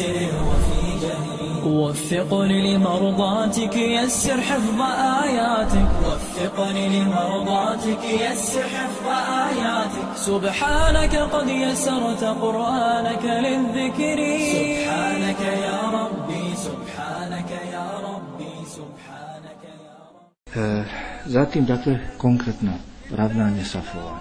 وفي جهري وفقني لمرضاتك يسر حفظ آياتك. وفقني لمرضاتك يسر حفظ آياتك. سبحانك قد يسرت قرآنك للذكر. سبحانك يا ربي سبحانك يا ربي سبحانك يا ربي. E, zatim, dakle, konkretno ravnanje safova.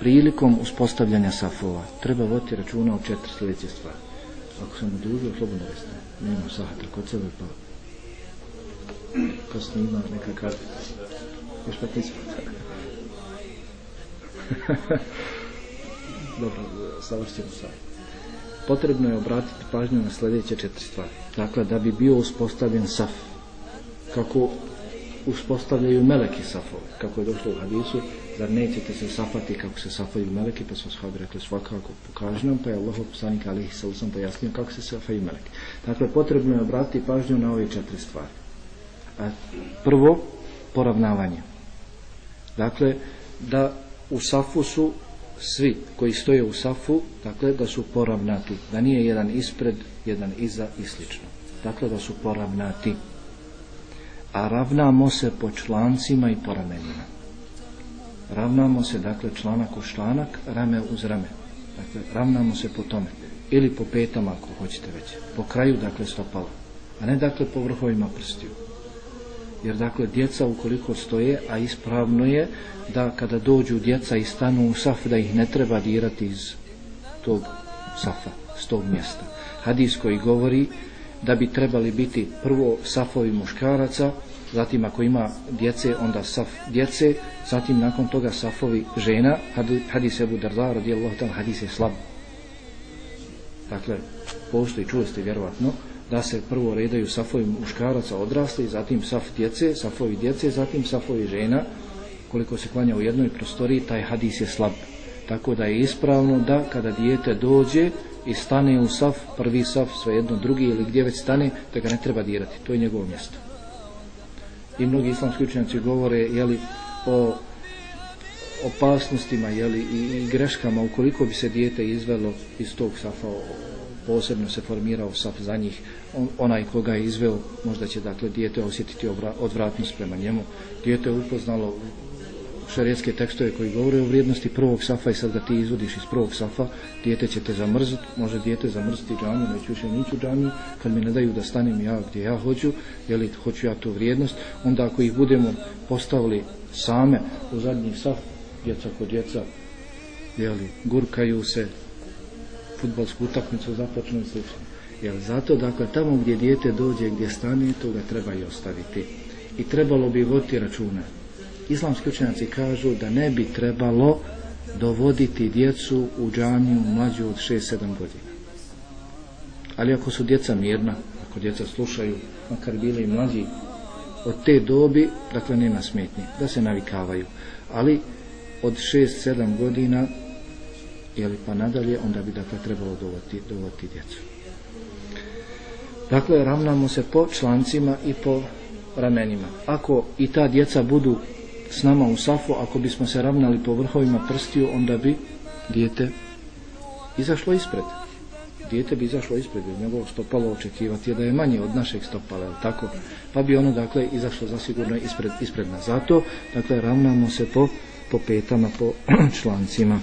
Prilikom uspostavljanja safova treba voditi računa o četiri sljedeće stvari. Ako sam odužio, slobodno reste. Nema sahata kod sebe, pa kasno ima neka kartica. Još 15 minuta. Dobro, savršit ćemo sad. Potrebno je obratiti pažnju na sljedeće četiri stvari. Dakle, da bi bio uspostavljen saf, kako uspostavljaju meleki safove, kako je došlo u hadisu, zar nećete se safati kako se safaju meleki, pa su shabi rekli svakako pokaži nam, pa je Allah poslanik alihi sallam pojasnio kako se safaju meleki. Dakle, potrebno je obratiti pažnju na ove četiri stvari. A prvo, poravnavanje. Dakle, da u safu su svi koji stoje u safu, dakle, da su poravnati, da nije jedan ispred, jedan iza i slično. Dakle, da su poravnati a ravnamo se po člancima i po ramenima. Ravnamo se, dakle, članak u članak, rame uz rame. Dakle, ravnamo se po tome. Ili po petama, ako hoćete već. Po kraju, dakle, stopala. A ne, dakle, po vrhovima prstiju. Jer, dakle, djeca ukoliko stoje, a ispravno je da kada dođu djeca i stanu u saf, da ih ne treba dirati iz tog safa, s tog mjesta. Hadis koji govori da bi trebali biti prvo safovi muškaraca, zatim ako ima djece, onda saf djece, zatim nakon toga safovi žena, hadis Ebu Darda, radijallahu ta'ala, hadis je slab. Dakle, postoji, čuli ste vjerovatno, da se prvo redaju safovi muškaraca odrasli, zatim saf djece, safovi djece, zatim safovi žena, koliko se klanja u jednoj prostoriji, taj hadis je slab. Tako da je ispravno da kada dijete dođe, i stane u saf, prvi saf, svejedno drugi ili gdje već stane, da ga ne treba dirati. To je njegovo mjesto. I mnogi islamski učenjaci govore jeli, o opasnostima jeli, i, i greškama ukoliko bi se dijete izvelo iz tog safa posebno se formirao saf za njih On, onaj koga je izveo možda će dakle dijete osjetiti odvratnost prema njemu. Dijete je upoznalo šarijetske tekstove koji govore o vrijednosti prvog safa i sad da ti izvodiš iz prvog safa, dijete će te zamrzit, može dijete zamrziti džamiju, neću više niću džamiju, kad mi ne daju da stanem ja gdje ja hoću, jeli hoću ja tu vrijednost, onda ako ih budemo postavili same u zadnji saf, djeca kod djeca, jeli, gurkaju se, futbalsku utakmicu započnu i slično. Jel zato, dakle, tamo gdje dijete dođe, gdje stane, to ga treba i ostaviti. I trebalo bi voditi računa islamski učenjaci kažu da ne bi trebalo dovoditi djecu u džamiju mlađu od 6-7 godina. Ali ako su djeca mirna, ako djeca slušaju, makar bili i mlađi, od te dobi, dakle nema smetnje, da se navikavaju. Ali od 6-7 godina, jeli pa nadalje, onda bi dakle trebalo dovoditi, dovoditi djecu. Dakle, ravnamo se po člancima i po ramenima. Ako i ta djeca budu s nama u safu, ako bismo se ravnali po vrhovima prstiju, onda bi dijete izašlo ispred. Dijete bi izašlo ispred, jer njegovo stopalo očekivati je da je manje od našeg stopala, ali tako? Pa bi ono, dakle, izašlo zasigurno ispred, ispred nas. Zato, dakle, ravnamo se po, po petama, po člancima.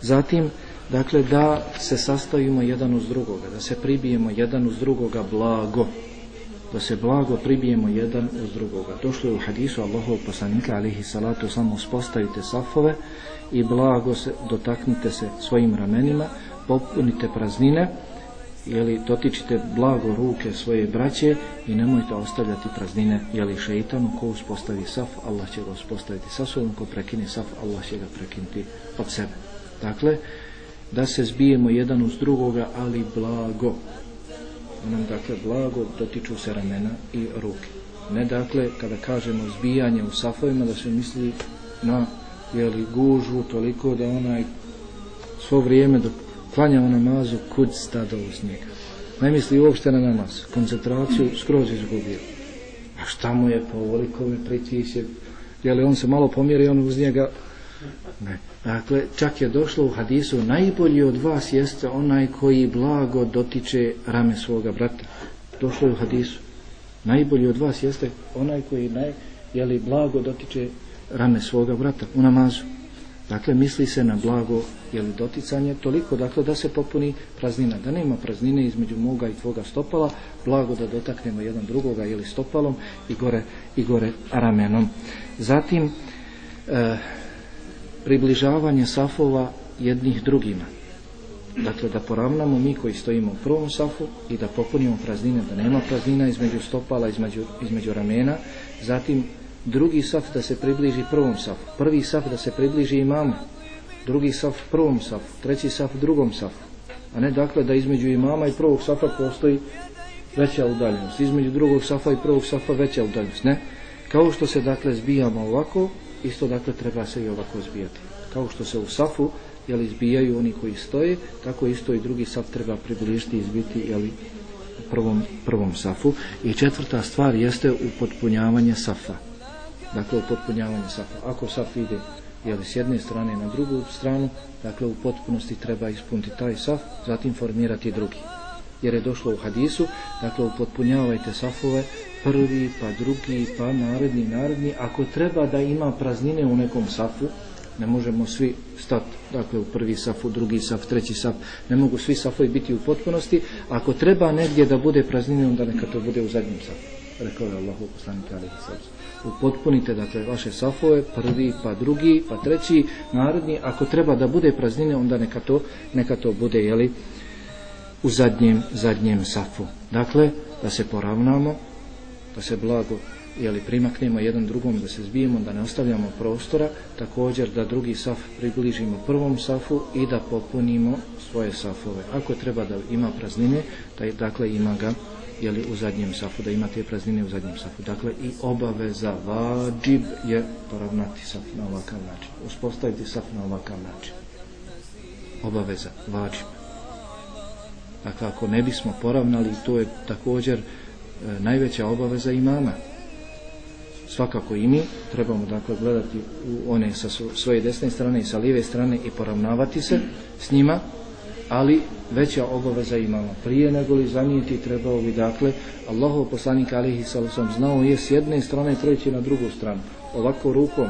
Zatim, dakle, da se sastavimo jedan uz drugoga, da se pribijemo jedan uz drugoga blago, da se blago pribijemo jedan uz drugoga. Došlo je u hadisu Allahov poslanika alihi salatu samo uspostavite safove i blago se dotaknite se svojim ramenima, popunite praznine, jeli dotičite blago ruke svoje braće i nemojte ostavljati praznine jeli šeitanu ko uspostavi saf, Allah će ga uspostaviti sa sobom, ko prekine saf, Allah će ga prekinuti od sebe. Dakle, da se zbijemo jedan uz drugoga, ali blago nam dakle blago dotiču se ramena i ruke. Ne dakle, kada kažemo zbijanje u safovima, da se misli na jeli, gužu toliko da onaj svo vrijeme dok klanja u namazu kud stada uz njega. Ne misli uopšte na namaz. Koncentraciju skroz izgubio. A šta mu je po ovoliko me pritiše? Je li on se malo pomjeri, on uz njega Ne. Dakle, čak je došlo u hadisu, najbolji od vas jeste onaj koji blago dotiče rame svoga brata. Došlo je u hadisu. Najbolji od vas jeste onaj koji naj, jeli, blago dotiče rame svoga brata u namazu. Dakle, misli se na blago jeli, doticanje toliko, dakle, da se popuni praznina. Da nema praznine između moga i tvoga stopala, blago da dotaknemo jedan drugoga ili stopalom i gore, i gore ramenom. Zatim, e, približavanje safova jednih drugima. Dakle, da poravnamo mi koji stojimo u prvom safu i da popunimo praznine, da nema praznina između stopala, između, između ramena. Zatim, drugi saf da se približi prvom safu. Prvi saf da se približi imamu, Drugi saf prvom safu. Treći saf drugom safu. A ne dakle da između imama i prvog safa postoji veća udaljenost. Između drugog safa i prvog safa veća udaljenost. Ne? Kao što se dakle zbijamo ovako, isto dakle treba se i ovako zbijati. Kao što se u safu jel, izbijaju oni koji stoje, tako isto i drugi saf treba približiti i izbiti jel, prvom, prvom safu. I četvrta stvar jeste upotpunjavanje safa. Dakle, upotpunjavanje safa. Ako saf ide jeli, s jedne strane na drugu stranu, dakle u potpunosti treba ispuniti taj saf, zatim formirati drugi jer je došlo u hadisu, dakle upotpunjavajte safove, prvi, pa drugi, pa naredni, naredni, ako treba da ima praznine u nekom safu, ne možemo svi stati, dakle u prvi saf, u drugi saf, treći saf, ne mogu svi safovi biti u potpunosti, ako treba negdje da bude praznine, onda neka to bude u zadnjem safu. Rekao je Allah u poslanike. Upotpunite dakle vaše safove, prvi, pa drugi, pa treći, naredni, ako treba da bude praznine, onda neka to, neka to bude, jeli, u zadnjem, zadnjem safu. Dakle, da se poravnamo, da se blago jeli, primaknemo jedan drugom, da se zbijemo, da ne ostavljamo prostora, također da drugi saf približimo prvom safu i da popunimo svoje safove. Ako treba da ima praznine, da dakle ima ga jeli, u zadnjem safu, da ima te praznine u zadnjem safu. Dakle, i obaveza vađib je poravnati saf na ovakav način. Uspostaviti saf na ovakav način. Obaveza, vađib. Dakle, ako ne bismo poravnali, to je također E, najveća obaveza imama. Svakako i mi trebamo dakle gledati u one sa svoje desne strane i sa lijeve strane i poravnavati se s njima, ali veća obaveza imamo. Prije nego li zanijeti trebao bi dakle, Allahov poslanik alihi sam znao je s jedne strane preći na drugu stranu. Ovako rukom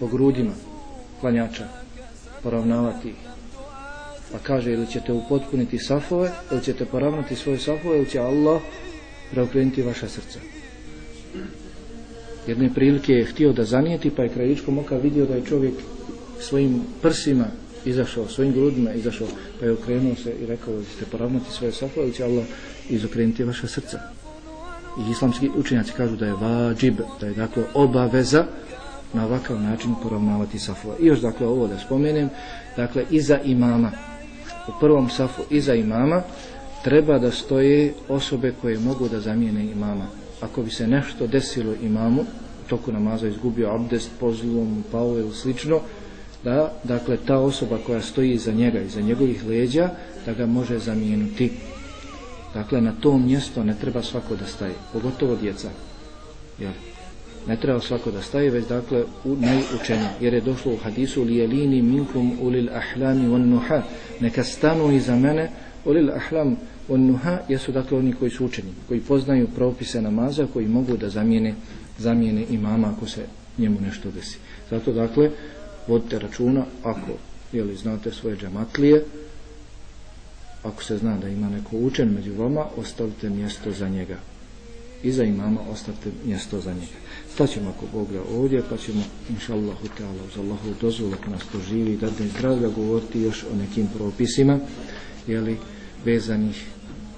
po grudima klanjača poravnavati ih pa kaže ili ćete upotpuniti safove ili ćete poravnati svoje safove ili će Allah preokrenuti vaša srca. Jedne prilike je htio da zanijeti pa je krajičkom oka vidio da je čovjek svojim prsima izašao, svojim grudima izašao pa je okrenuo se i rekao da ćete poravnati svoje safove ali će Allah izokrenuti vaša srca. I islamski učenjaci kažu da je vađib da je dakle obaveza na ovakav način poravnavati safove. I još dakle ovo da spomenem dakle iza imama. U prvom safu iza imama treba da stoje osobe koje mogu da zamijene imama ako bi se nešto desilo imamu u toku namaza izgubio abdest pozlom, pao ili slično da, dakle ta osoba koja stoji iza njega iza njegovih leđa da ga može zamijenuti dakle na to mjesto ne treba svako da staje pogotovo djeca jel? ne treba svako da staje već dakle u najučenje. jer je došlo u hadisu lijelini minkum ulil ahlami on nuha neka stanu iza mene ulil ahlam van nuha jesu dakle oni koji su učeni koji poznaju propise namaza koji mogu da zamijene zamijene imama ako se njemu nešto desi. Zato dakle vodite računa ako jeli, znate svoje džamatlije ako se zna da ima neko učen među vama ostavite mjesto za njega. I za imama ostavite mjesto za njega. Staćemo ako Bog da ovdje, pa ćemo, inša Allahu ta'ala, uz Allahu dozvolu, ako nas to živi, da ne zdravlja govoriti još o nekim propisima, jeli, vezanih,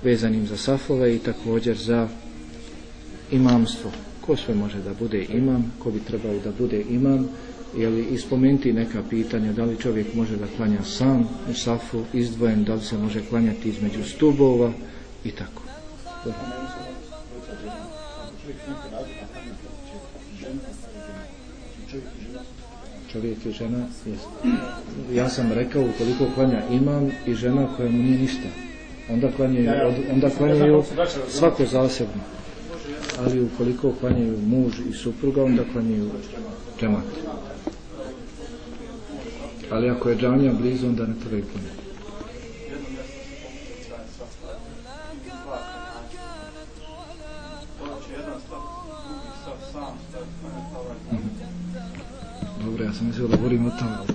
vezanim za safove i također za imamstvo. Ko sve može da bude imam, ko bi trebao da bude imam, jeli, ispomenti neka pitanja, da li čovjek može da klanja sam u safu, izdvojen, da li se može klanjati između stubova i tako. Dobro. čovjek i žena jest. ja sam rekao ukoliko klanja imam i žena koja mu nije ništa onda klanjaju, onda klanjaju svako zasebno. Ali ukoliko klanjaju muž i supruga onda klanjaju džemat. Ali ako je džamija blizu onda ne treba i klanjati Dobro, ja sam mislio da govorim o ali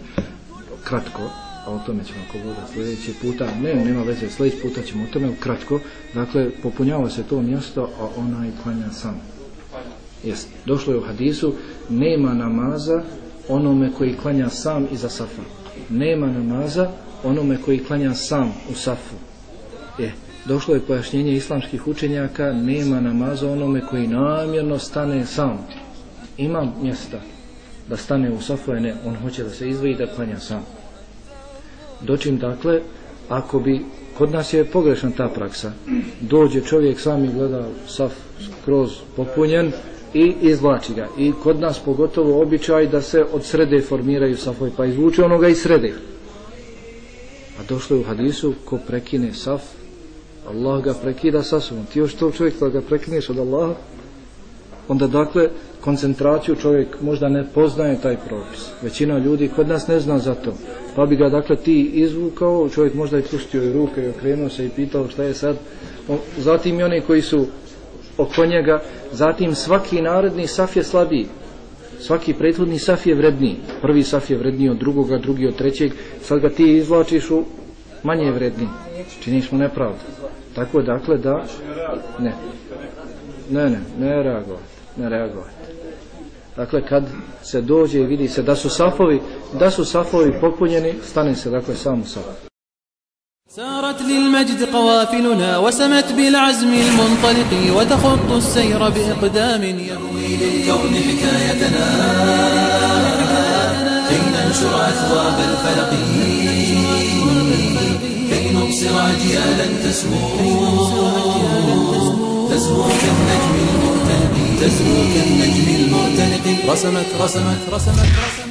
kratko, a o tome ćemo ako bude sljedeći puta, ne, nema veze, sljedeći puta ćemo o tome, kratko, dakle, popunjava se to mjesto, a onaj klanja sam. Jest, došlo je u hadisu, nema namaza onome koji klanja sam iza safa. Nema namaza onome koji klanja sam u safu. Je, došlo je pojašnjenje islamskih učenjaka, nema namaza onome koji namjerno stane sam. Ima mjesta, da stane u safu, ne, on hoće da se izvoji da klanja sam. Dočim dakle, ako bi, kod nas je pogrešna ta praksa, dođe čovjek sam i gleda saf skroz popunjen i izvlači ga. I kod nas pogotovo običaj da se od srede formiraju safovi, pa izvuče onoga iz srede. A došlo je u hadisu, ko prekine saf, Allah ga prekida sasvom. Ti još to čovjek da ga prekineš od Allaha, onda dakle koncentraciju čovjek možda ne poznaje taj propis. Većina ljudi kod nas ne zna za to. Pa bi ga dakle ti izvukao, čovjek možda i pustio i ruke i okrenuo se i pitao šta je sad. Zatim i oni koji su oko njega, zatim svaki narodni saf je slabiji. Svaki prethodni saf je vredniji. Prvi saf je vredniji od drugoga, drugi od trećeg. Sad ga ti izvlačiš u manje vredni. Činiš mu nepravdu. Tako dakle da... Ne. Ne, ne, ne reagovati. Ne reagovati. Dakle, kad se dođe i vidi se da su safovi, da su safovi popunjeni, stane se dakle samo saf. سارت للمجد قوافلنا وسمت بالعزم المنطلق وتخط السير بإقدام يروي للكون حكايتنا كي ننشر أثواب الفلق كي نبصر أجيالا تسمو تسمو كالنجم المرتلق تسمو كالنجم المرتلق رسمت رسمت رسمت, رسمت.